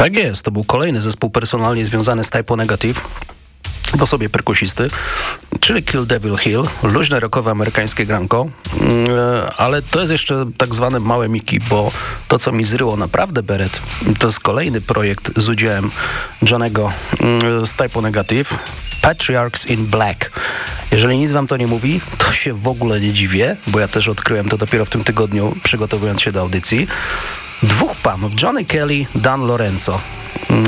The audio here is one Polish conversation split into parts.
Tak jest, to był kolejny zespół personalnie związany z Typo Negative po sobie perkusisty, czyli Kill Devil Hill, luźne rockowe amerykańskie granko, mm, ale to jest jeszcze tak zwane małe miki, bo to, co mi zryło naprawdę beret, to jest kolejny projekt z udziałem Johnego mm, z Typo Negative, Patriarchs in Black. Jeżeli nic wam to nie mówi, to się w ogóle nie dziwię, bo ja też odkryłem to dopiero w tym tygodniu, przygotowując się do audycji. Dwóch panów, Johnny Kelly, Dan Lorenzo. Mm,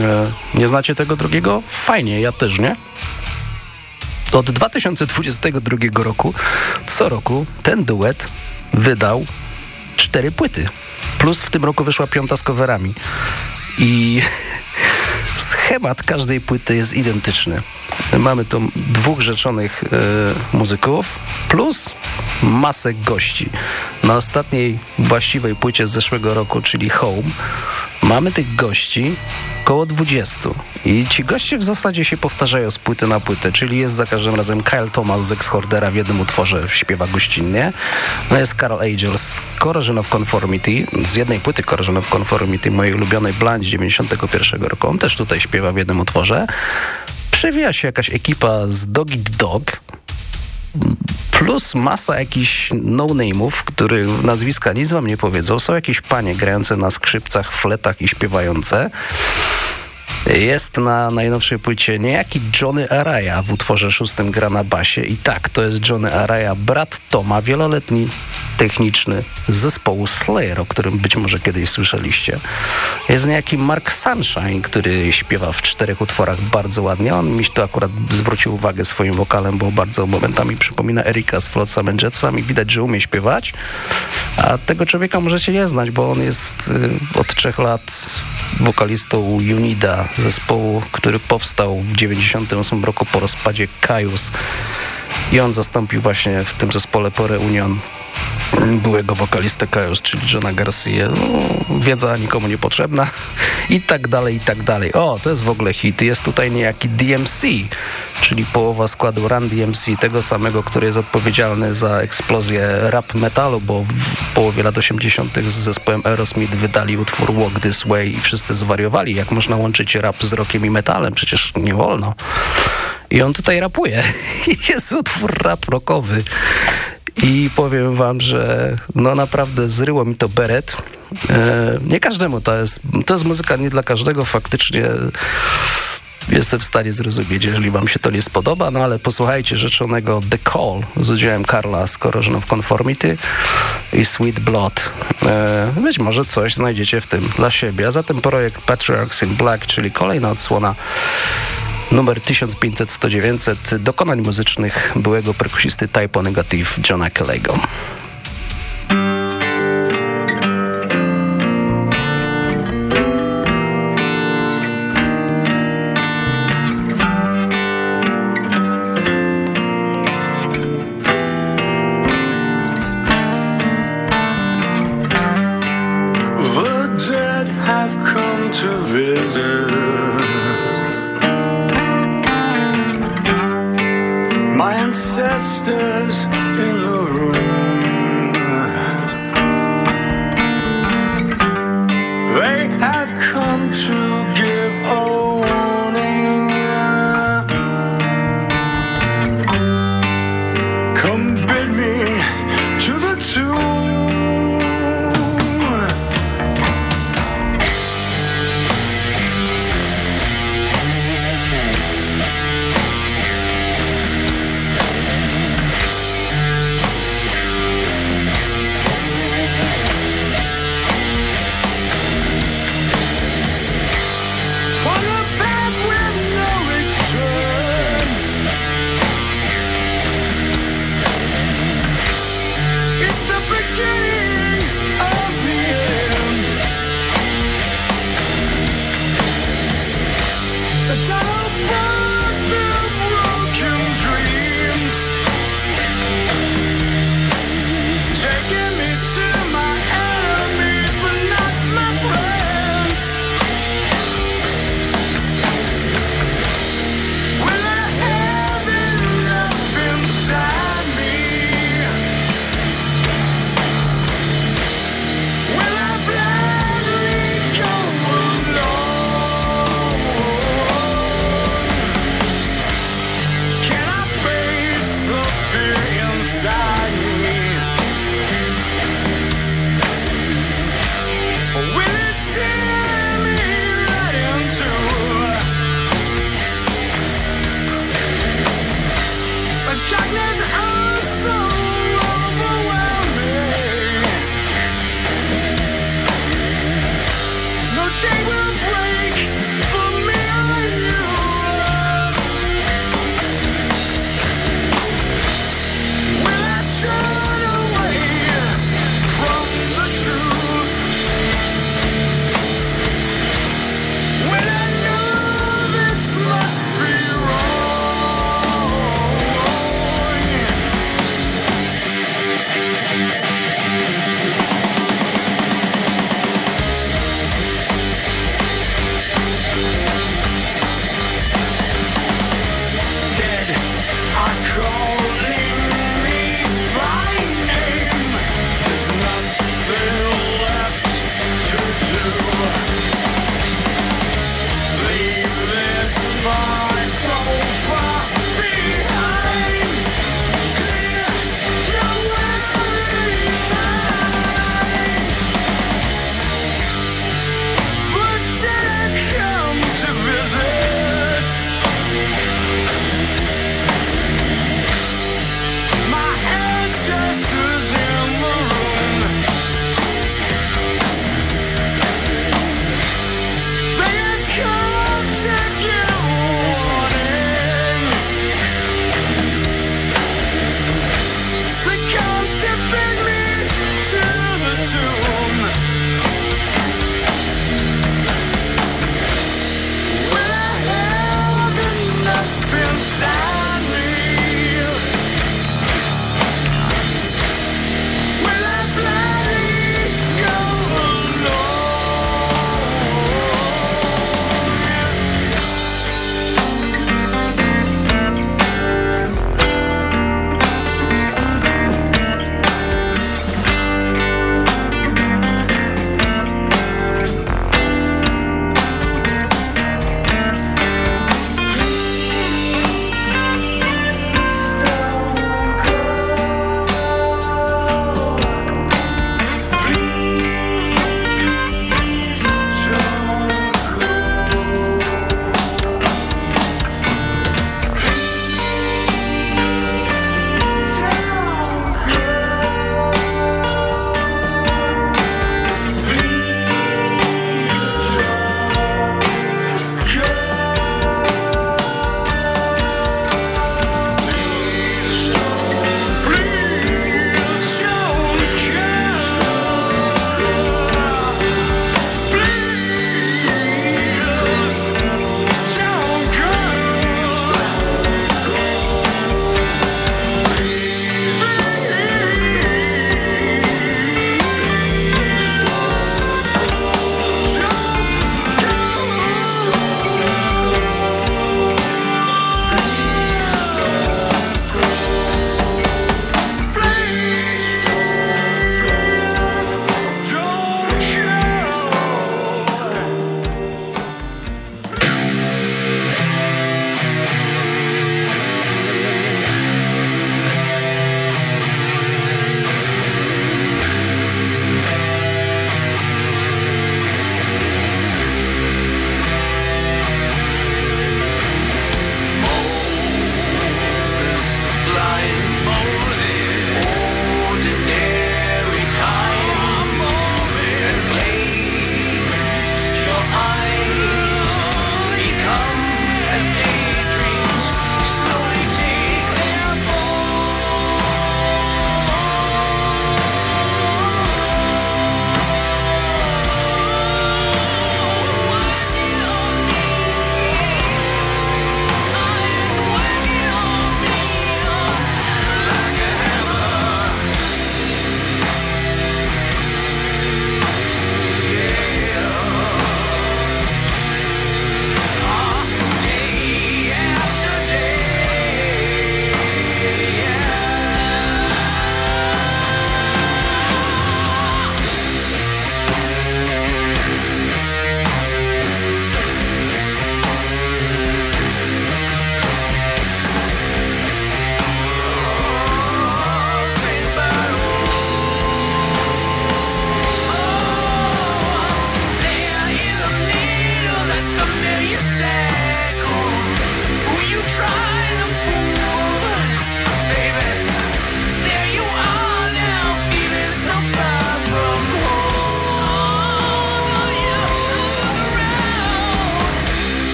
nie znacie tego drugiego? Fajnie, ja też nie. Od 2022 roku co roku ten duet wydał cztery płyty. Plus w tym roku wyszła piąta z coverami. I schemat każdej płyty jest identyczny. Mamy tu dwóch rzeczonych y, muzyków plus masę gości. Na ostatniej właściwej płycie z zeszłego roku, czyli Home, mamy tych gości około 20. I ci goście w zasadzie się powtarzają z płyty na płytę, czyli jest za każdym razem Kyle Thomas z Ex-Hordera w jednym utworze śpiewa gościnnie. No jest Carol Angel z Corrosion of Conformity, z jednej płyty Corrosion of Conformity, mojej ulubionej z 91 roku. On też tutaj śpiewa w jednym utworze. Przewija się jakaś ekipa z Dog Eat Dog, plus masa jakichś no-name'ów, których nazwiska nic wam nie powiedzą. Są jakieś panie grające na skrzypcach, fletach i śpiewające. Jest na najnowszej płycie niejaki Johnny Araya w utworze szóstym gra na basie. I tak, to jest Johnny Araya, brat Toma, wieloletni techniczny zespołu Slayer, o którym być może kiedyś słyszeliście. Jest niejaki Mark Sunshine, który śpiewa w czterech utworach bardzo ładnie. On mi to akurat zwrócił uwagę swoim wokalem, bo bardzo momentami przypomina Erika z Flotsam and Jetsami. Widać, że umie śpiewać. A tego człowieka możecie nie znać, bo on jest y, od trzech lat wokalistą Unida, zespołu, który powstał w 98 roku po rozpadzie Kaius. I on zastąpił właśnie w tym zespole po Reunion byłego wokalistę Kaius, czyli Johna Garcia. No, wiedza nikomu niepotrzebna i tak dalej, i tak dalej. O, to jest w ogóle hit. Jest tutaj niejaki DMC, czyli połowa składu Run DMC, tego samego, który jest odpowiedzialny za eksplozję rap metalu, bo w połowie lat 80. z zespołem Aerosmith wydali utwór Walk This Way i wszyscy zwariowali. Jak można łączyć rap z rockiem i metalem? Przecież nie wolno. I on tutaj rapuje. jest utwór rap rockowy. I powiem wam, że no naprawdę zryło mi to beret. E, nie każdemu to jest, to jest muzyka nie dla każdego, faktycznie jestem w stanie zrozumieć, jeżeli wam się to nie spodoba, no ale posłuchajcie rzeczonego The Call z udziałem Karla z Corrosion of Conformity i Sweet Blood. E, być może coś znajdziecie w tym dla siebie. A zatem projekt Patriarchs in Black, czyli kolejna odsłona numer 1500-100-900 dokonań muzycznych byłego perkusisty Typo Negative Johna Kelly'ego.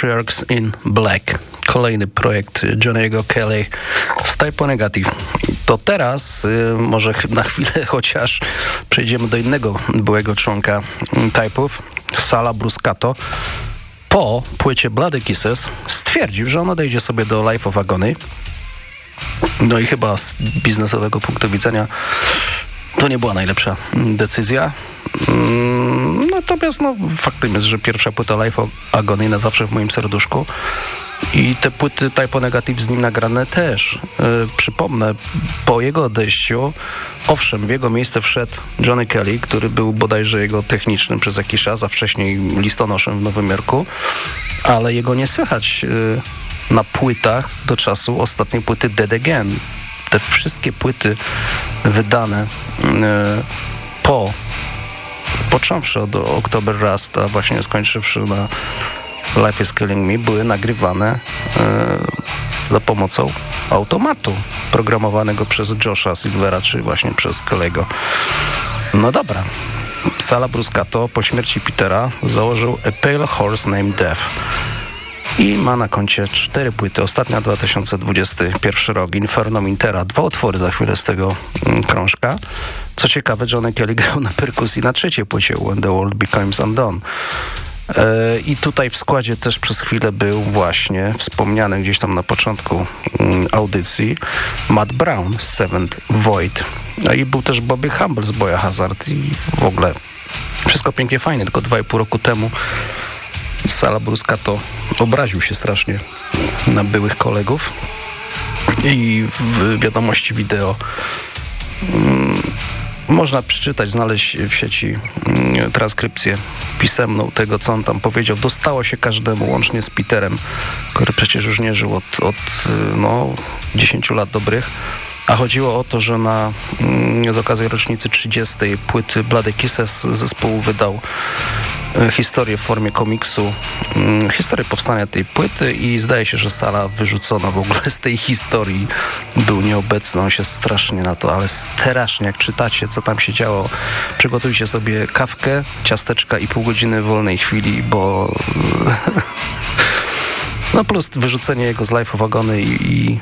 Patriarchs in Black. Kolejny projekt Johnny'ego Kelly z Typo Negative. To teraz y, może na chwilę chociaż przejdziemy do innego byłego członka Typów, Sala Bruscato. Po płycie Bloody Kisses stwierdził, że on odejdzie sobie do Life of Agony. No i chyba z biznesowego punktu widzenia to nie była najlepsza decyzja. Mm, natomiast no, faktem jest, że pierwsza płyta Life Agony na zawsze w moim serduszku. I te płyty Typo Negative z nim nagrane też. Yy, przypomnę, po jego odejściu, owszem, w jego miejsce wszedł Johnny Kelly, który był bodajże jego technicznym przez jakiś czas, a wcześniej listonoszem w Nowym Jorku, ale jego nie słychać yy, na płytach do czasu ostatniej płyty Dead Again. Te wszystkie płyty wydane yy, po począwszy od October Rust, a właśnie skończywszy na Life is Killing Me, były nagrywane e, za pomocą automatu programowanego przez Josha Silvera, czy właśnie przez Kelego. No dobra. Sala Bruscato po śmierci Petera założył A Pale Horse Named Death i ma na koncie cztery płyty. Ostatnia 2021 rok, Inferno Mintera, dwa utwory za chwilę z tego mm, krążka. Co ciekawe, Johnny Kelly grał na perkusji na trzeciej płycie When the World Becomes Undone. E, I tutaj w składzie też przez chwilę był właśnie wspomniany gdzieś tam na początku mm, audycji Matt Brown z Seventh Void. No i był też Bobby Humble z Boya Hazard i w ogóle wszystko pięknie fajnie, tylko dwa i pół roku temu Sala Bruska to obraził się strasznie na byłych kolegów i w wiadomości wideo mm, można przeczytać, znaleźć w sieci mm, transkrypcję pisemną tego, co on tam powiedział. Dostało się każdemu, łącznie z Peterem, który przecież już nie żył od, od no, 10 lat dobrych. A chodziło o to, że na, mm, z okazji rocznicy 30. płyty Bloody Kisses zespół wydał historię w formie komiksu, mm, historię powstania tej płyty i zdaje się, że Sala wyrzucona w ogóle z tej historii był nieobecny. On się strasznie na to, ale strasznie jak czytacie, co tam się działo, przygotujcie sobie kawkę, ciasteczka i pół godziny wolnej chwili, bo no plus wyrzucenie jego z Life of Agony i, i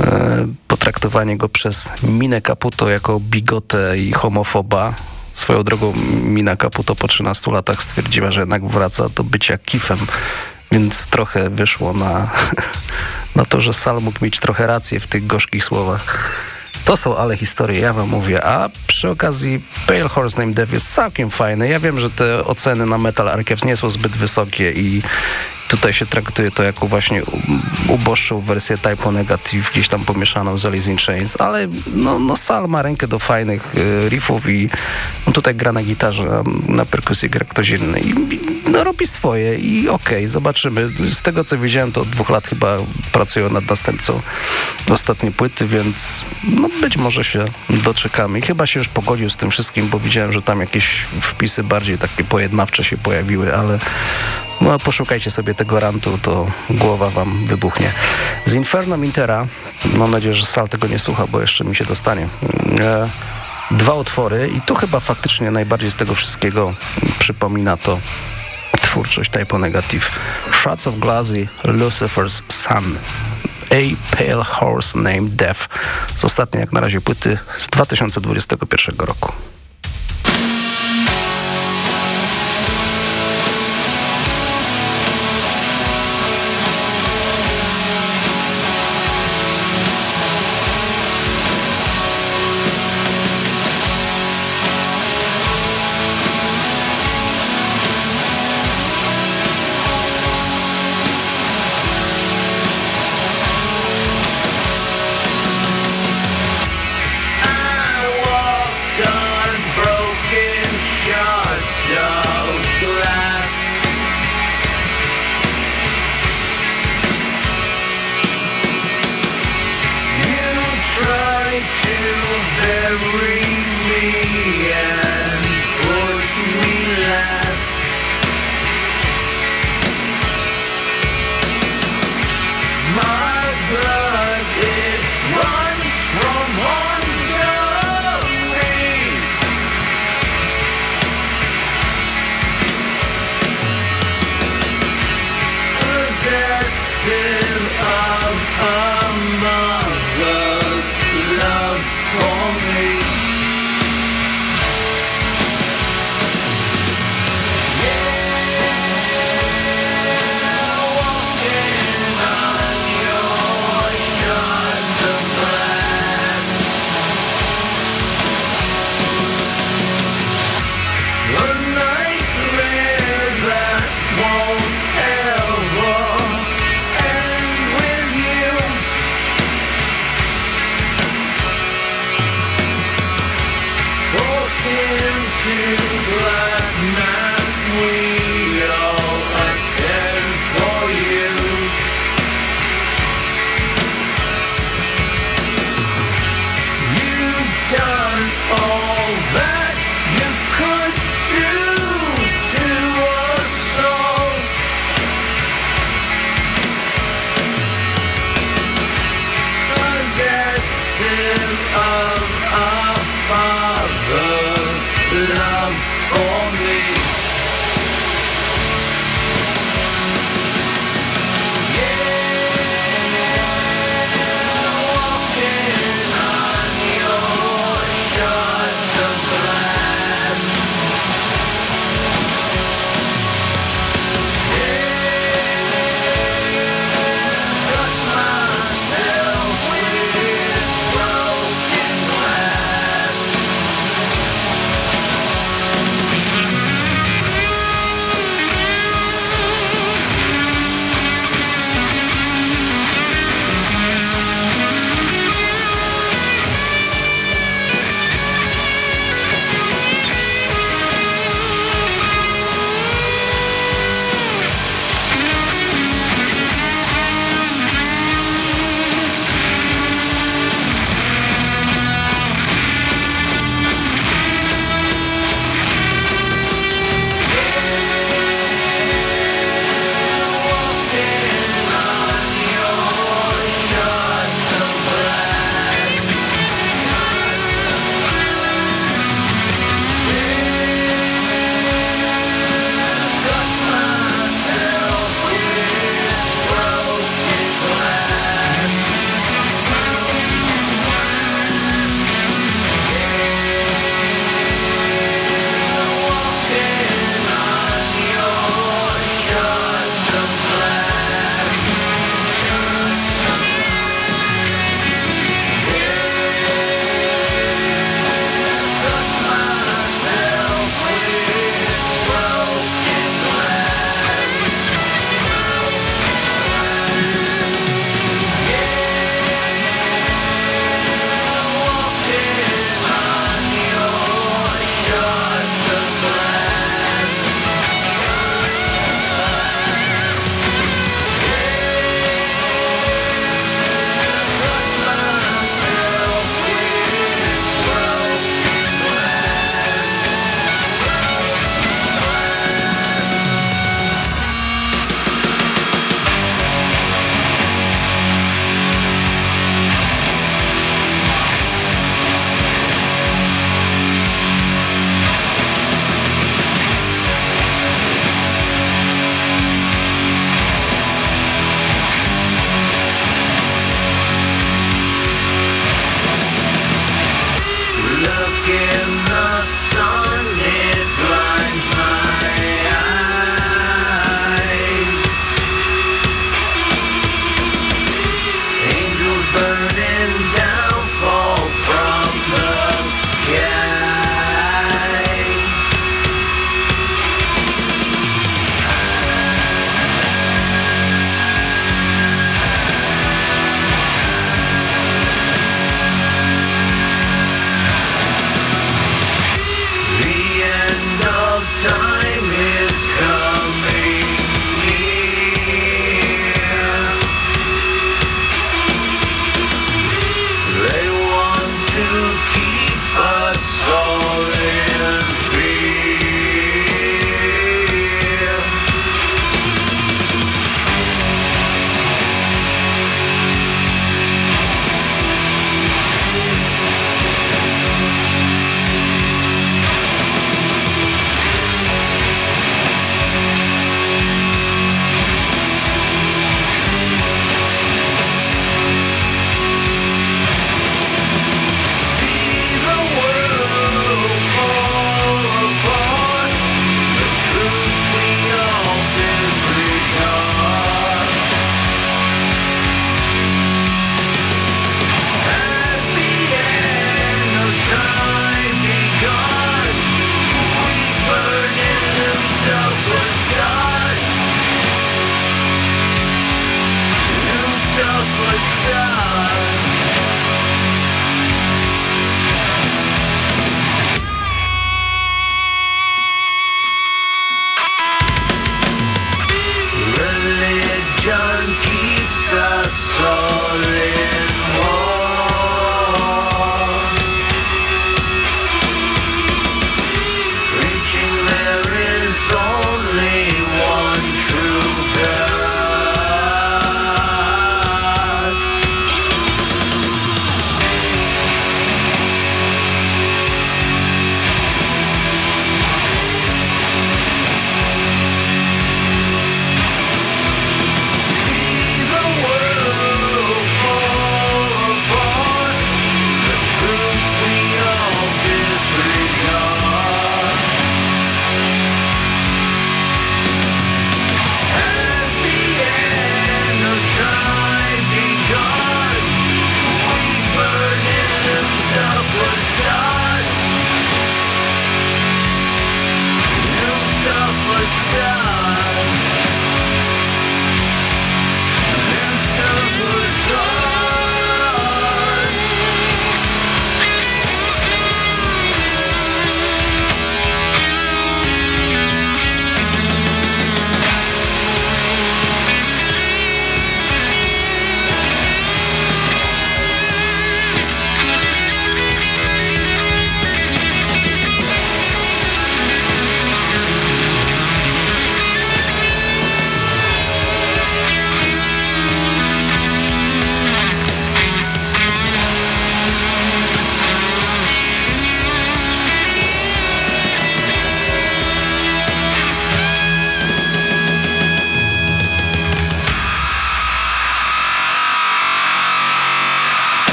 e, potraktowanie go przez Minę Caputo jako bigotę i homofoba Swoją drogą Mina Caputo po 13 latach stwierdziła, że jednak wraca do bycia kifem, więc trochę wyszło na, na to, że Sal mógł mieć trochę rację w tych gorzkich słowach. To są ale historie, ja wam mówię. A przy okazji Pale Horse Named Death jest całkiem fajny. Ja wiem, że te oceny na Metal Archives nie są zbyt wysokie i Tutaj się traktuje to jako właśnie uboższą wersję Typo Negative, gdzieś tam pomieszaną z Alice in Chains, ale no, no Sal ma rękę do fajnych y, riffów i on tutaj gra na gitarze, na perkusji gra ktoś inny i no, robi swoje i okej, okay, zobaczymy. Z tego co widziałem, to od dwóch lat chyba pracują nad następcą ostatniej płyty, więc no być może się doczekamy. I chyba się już pogodził z tym wszystkim, bo widziałem, że tam jakieś wpisy bardziej takie pojednawcze się pojawiły, ale no, poszukajcie sobie tego rantu, to głowa wam wybuchnie. Z Inferno Mintera, mam nadzieję, że Sal tego nie słucha, bo jeszcze mi się dostanie. E, dwa utwory i tu chyba faktycznie najbardziej z tego wszystkiego przypomina to twórczość Typo Negative. Shots of Glassy, Lucifer's Sun. A Pale Horse Named Death z ostatniej jak na razie płyty z 2021 roku.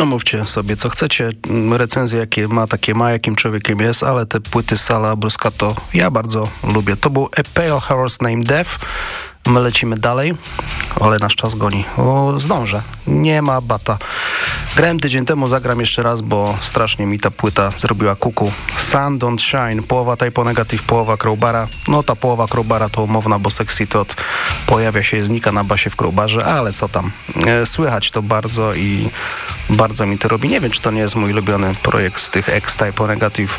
No mówcie sobie, co chcecie. Recenzje, jakie ma, takie ma, jakim człowiekiem jest, ale te płyty Sala Bruscato ja bardzo lubię. To był A Pale Horse Named Death. My lecimy dalej, ale nasz czas goni. O, zdążę. Nie ma bata. Grałem tydzień temu, zagram jeszcze raz, bo strasznie mi ta płyta zrobiła kuku. Sun Don't Shine, połowa Typo Negative, połowa Crowbara. No ta połowa Crowbara to umowna, bo Sexy Tot pojawia się, znika na basie w Crowbarze, ale co tam. E, słychać to bardzo i bardzo mi to robi. Nie wiem, czy to nie jest mój ulubiony projekt z tych ex-Typo Negative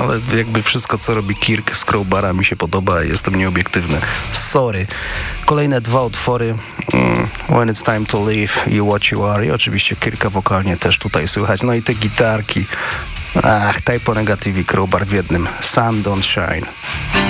ale jakby wszystko, co robi Kirk z Crowbara mi się podoba, jestem nieobiektywny. Sorry. Kolejne dwa utwory mm, When It's Time to Leave i What You Are i oczywiście Kirka wokalnie też tutaj słychać. No i te gitarki. Ach, Typo Negative i Crowbar w jednym. Sun Don't Shine.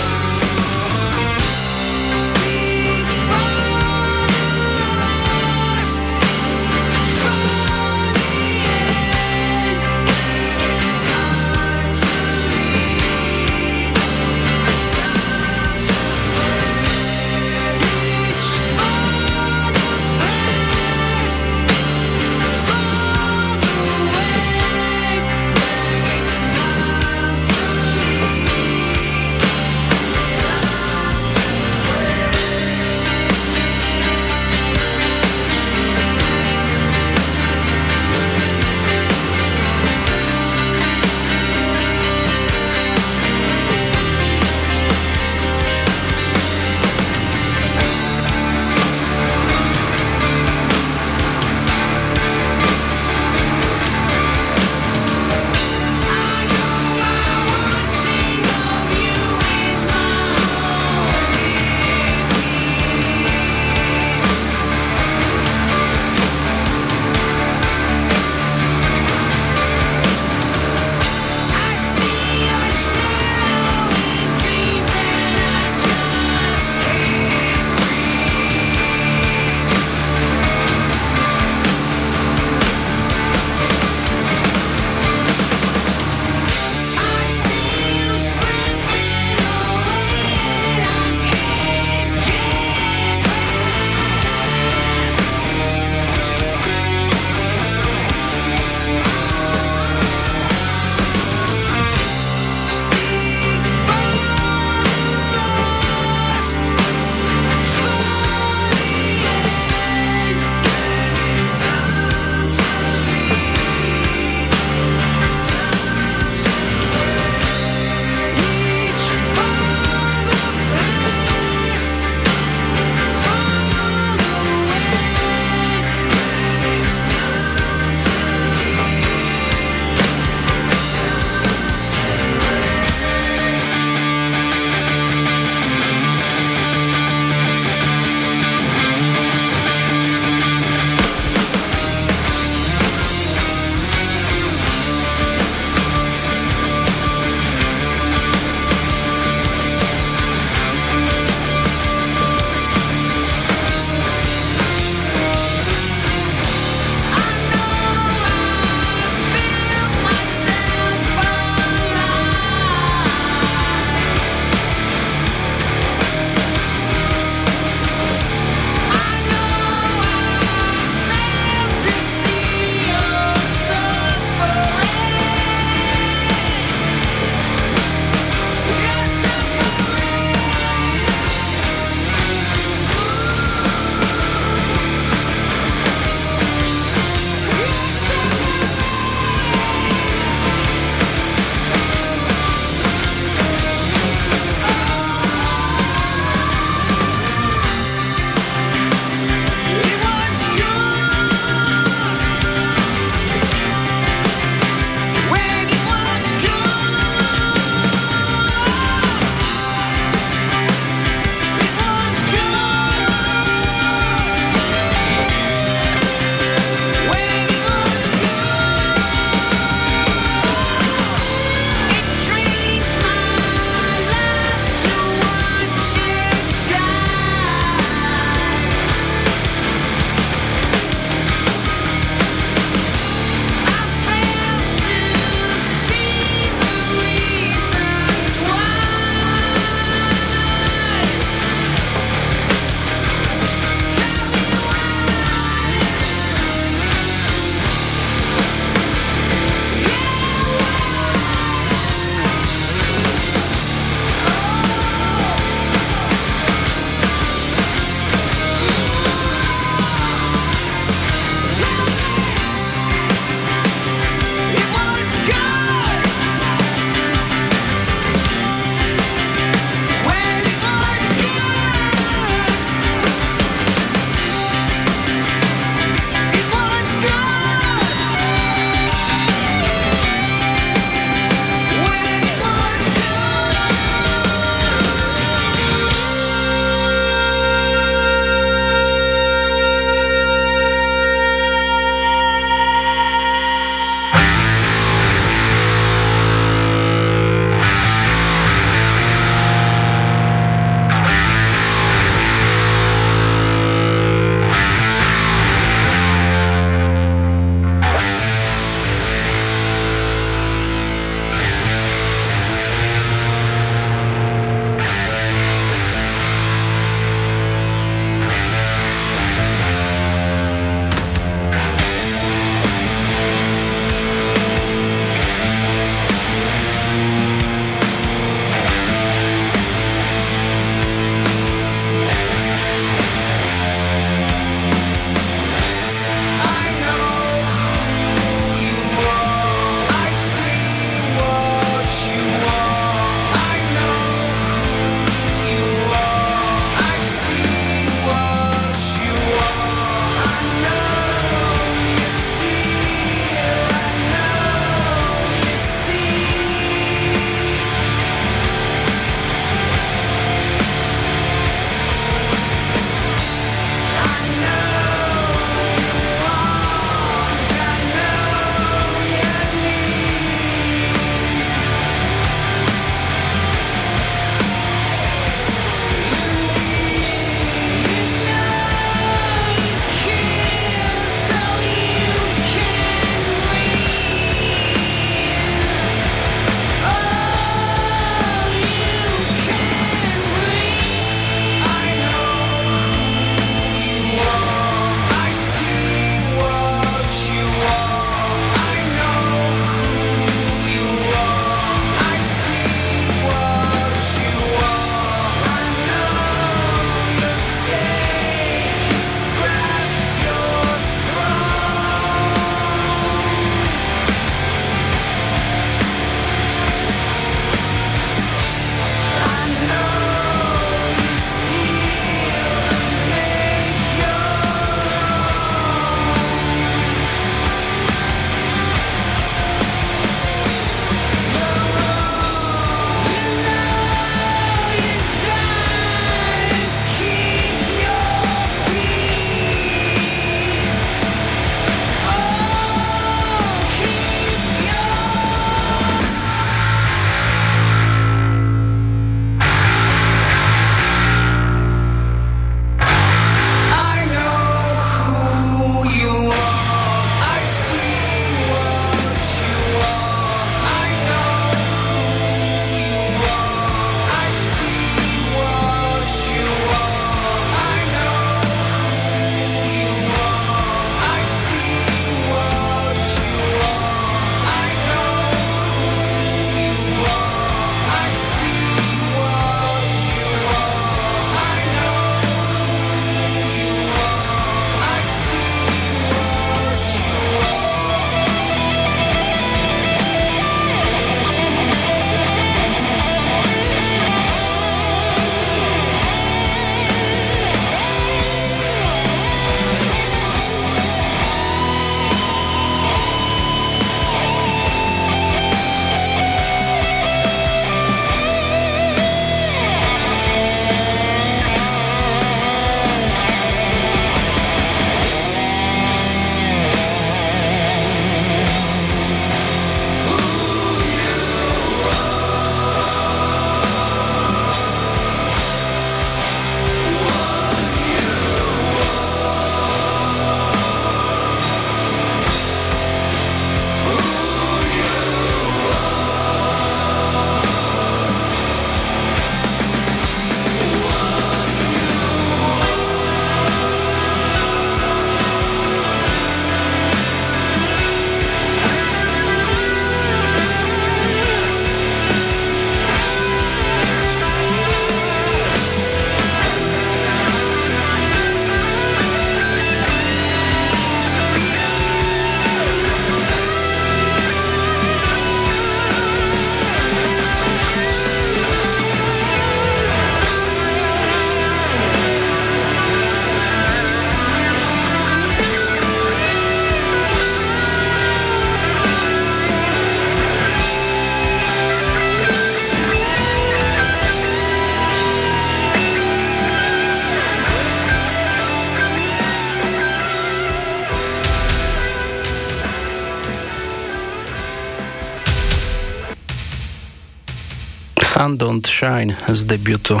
Sun Don't Shine z debiutu.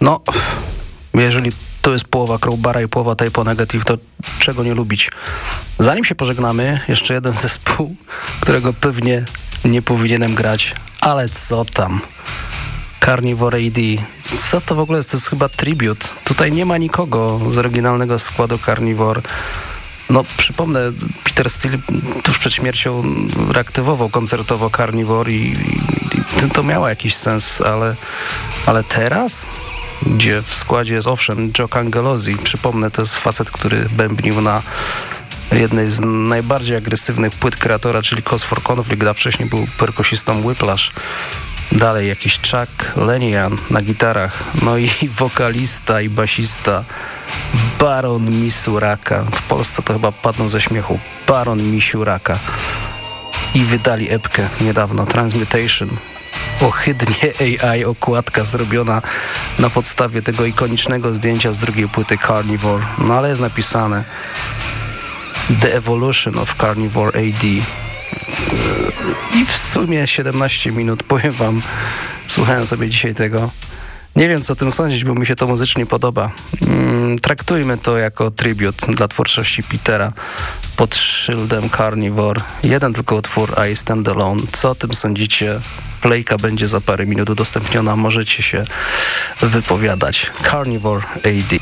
No, jeżeli to jest połowa Crowbara i połowa Typo Negative, to czego nie lubić? Zanim się pożegnamy, jeszcze jeden zespół, którego pewnie nie powinienem grać, ale co tam? Carnivore AD. Co to w ogóle jest? To jest chyba tribute. Tutaj nie ma nikogo z oryginalnego składu Carnivore. No, przypomnę, Peter Steele tuż przed śmiercią reaktywował koncertowo Carnivore i to miało jakiś sens, ale, ale teraz? Gdzie w składzie jest owszem Joe Cangelosi. Przypomnę, to jest facet, który bębnił na jednej z najbardziej agresywnych płyt kreatora, czyli Cause for Conflict, a wcześniej był perkusistą Whiplash. Dalej jakiś Chuck Lenian na gitarach, no i wokalista i basista Baron Misuraka. W Polsce to chyba padną ze śmiechu. Baron Misuraka. I wydali epkę niedawno, Transmutation. Ohydnie AI okładka zrobiona na podstawie tego ikonicznego zdjęcia z drugiej płyty Carnivore. No ale jest napisane The Evolution of Carnivore AD. I w sumie 17 minut, powiem wam, słuchałem sobie dzisiaj tego. Nie wiem, co o tym sądzić, bo mi się to muzycznie podoba. Mm, traktujmy to jako tribut dla twórczości Petera pod szyldem Carnivore. Jeden tylko utwór I Stand Alone. Co o tym sądzicie? Playka będzie za parę minut udostępniona. Możecie się wypowiadać. Carnivore AD.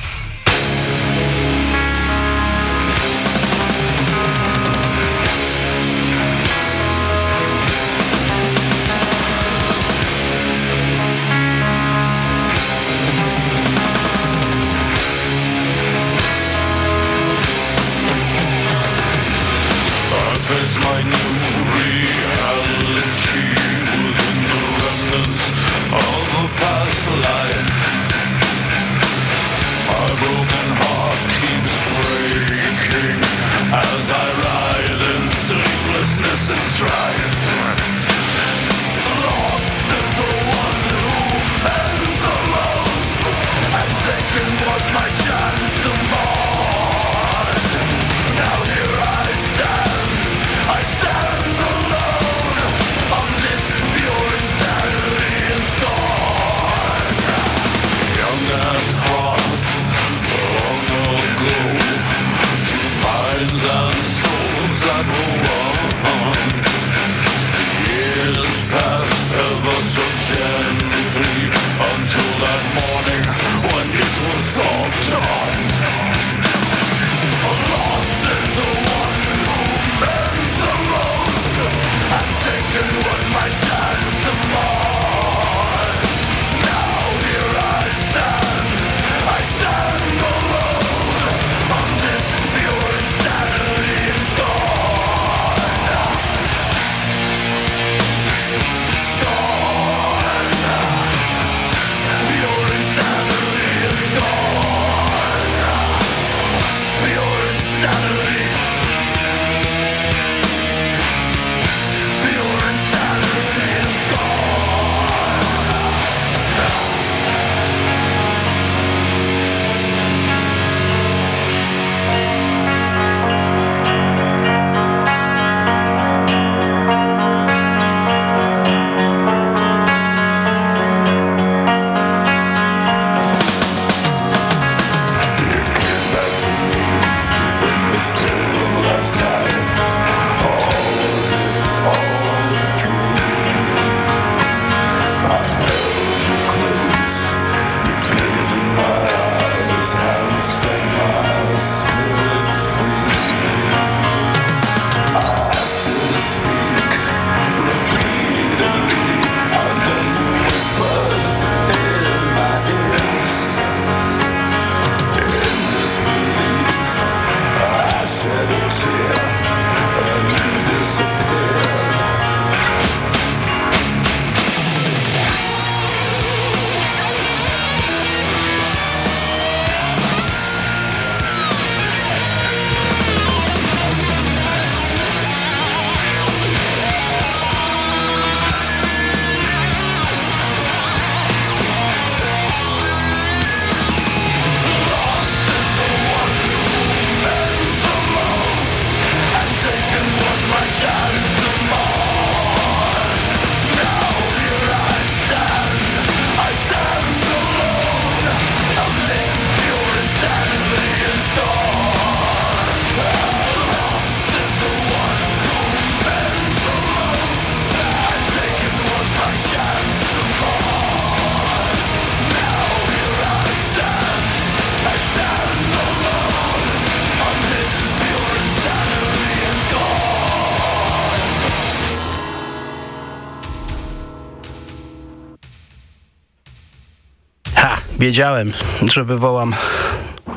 Wiedziałem, że wywołam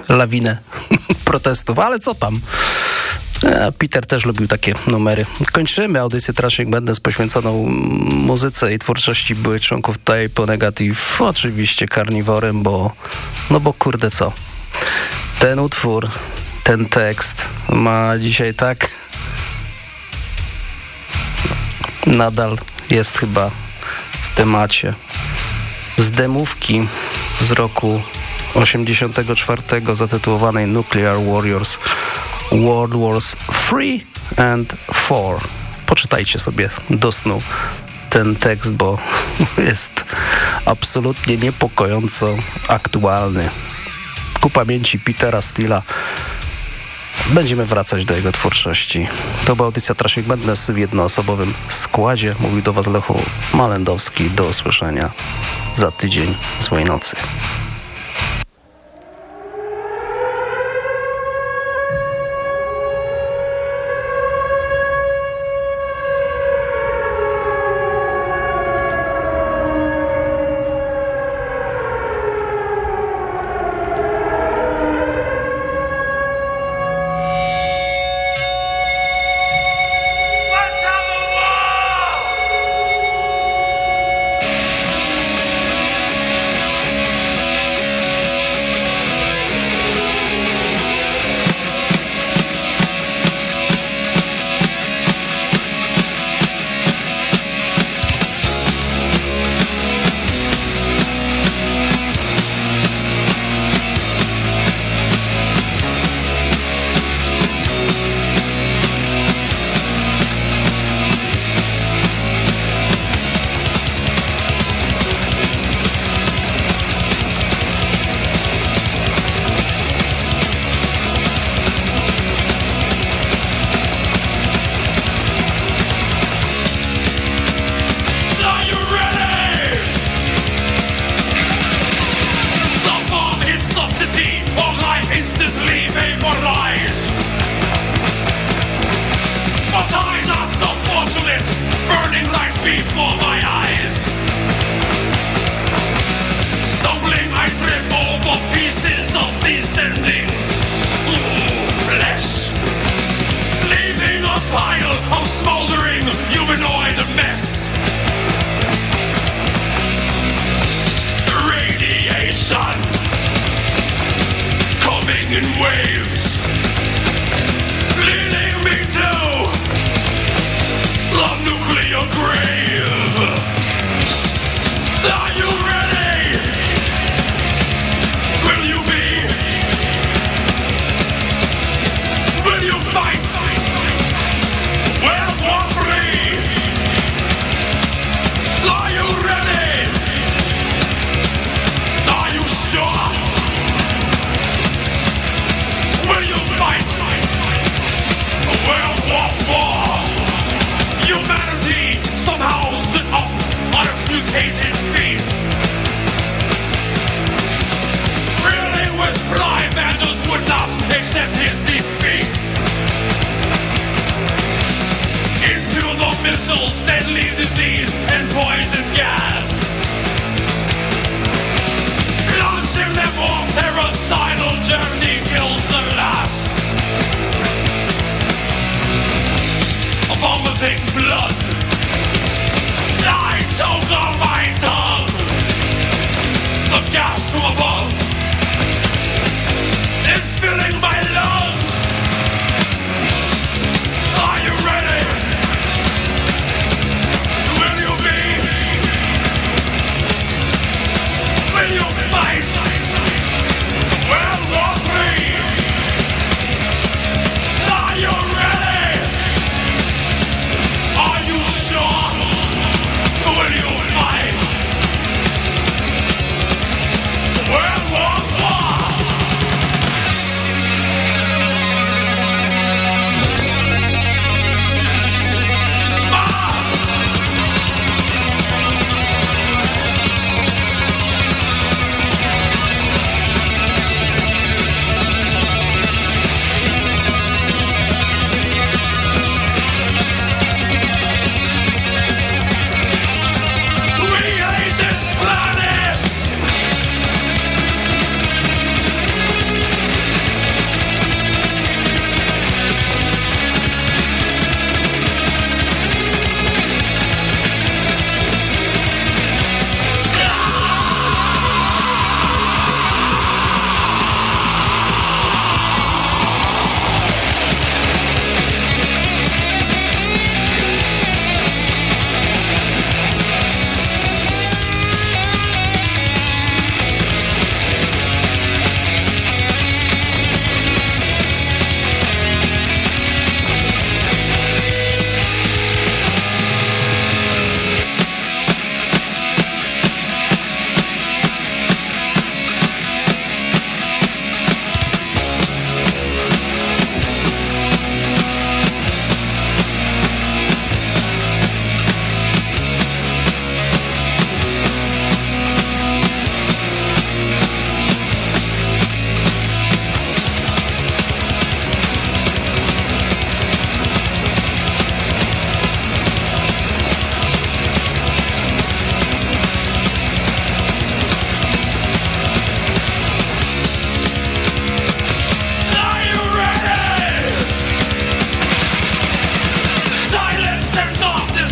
lawinę protestów, ale co tam? E, Peter też lubił takie numery. Kończymy audycję Trashing Madness poświęconą muzyce i twórczości byłych członków Tape Negative. Oczywiście karniworem, bo no bo kurde co. Ten utwór, ten tekst ma dzisiaj tak nadal jest chyba w temacie. Z demówki z roku 84 zatytułowanej Nuclear Warriors World Wars 3 and 4. Poczytajcie sobie do snu ten tekst, bo jest absolutnie niepokojąco aktualny. Ku pamięci Petera Steela będziemy wracać do jego twórczości. To była audycja Trashing Madness w jednoosobowym składzie. Mówił do Was Lechu Malendowski. Do usłyszenia za tydzień złej nocy.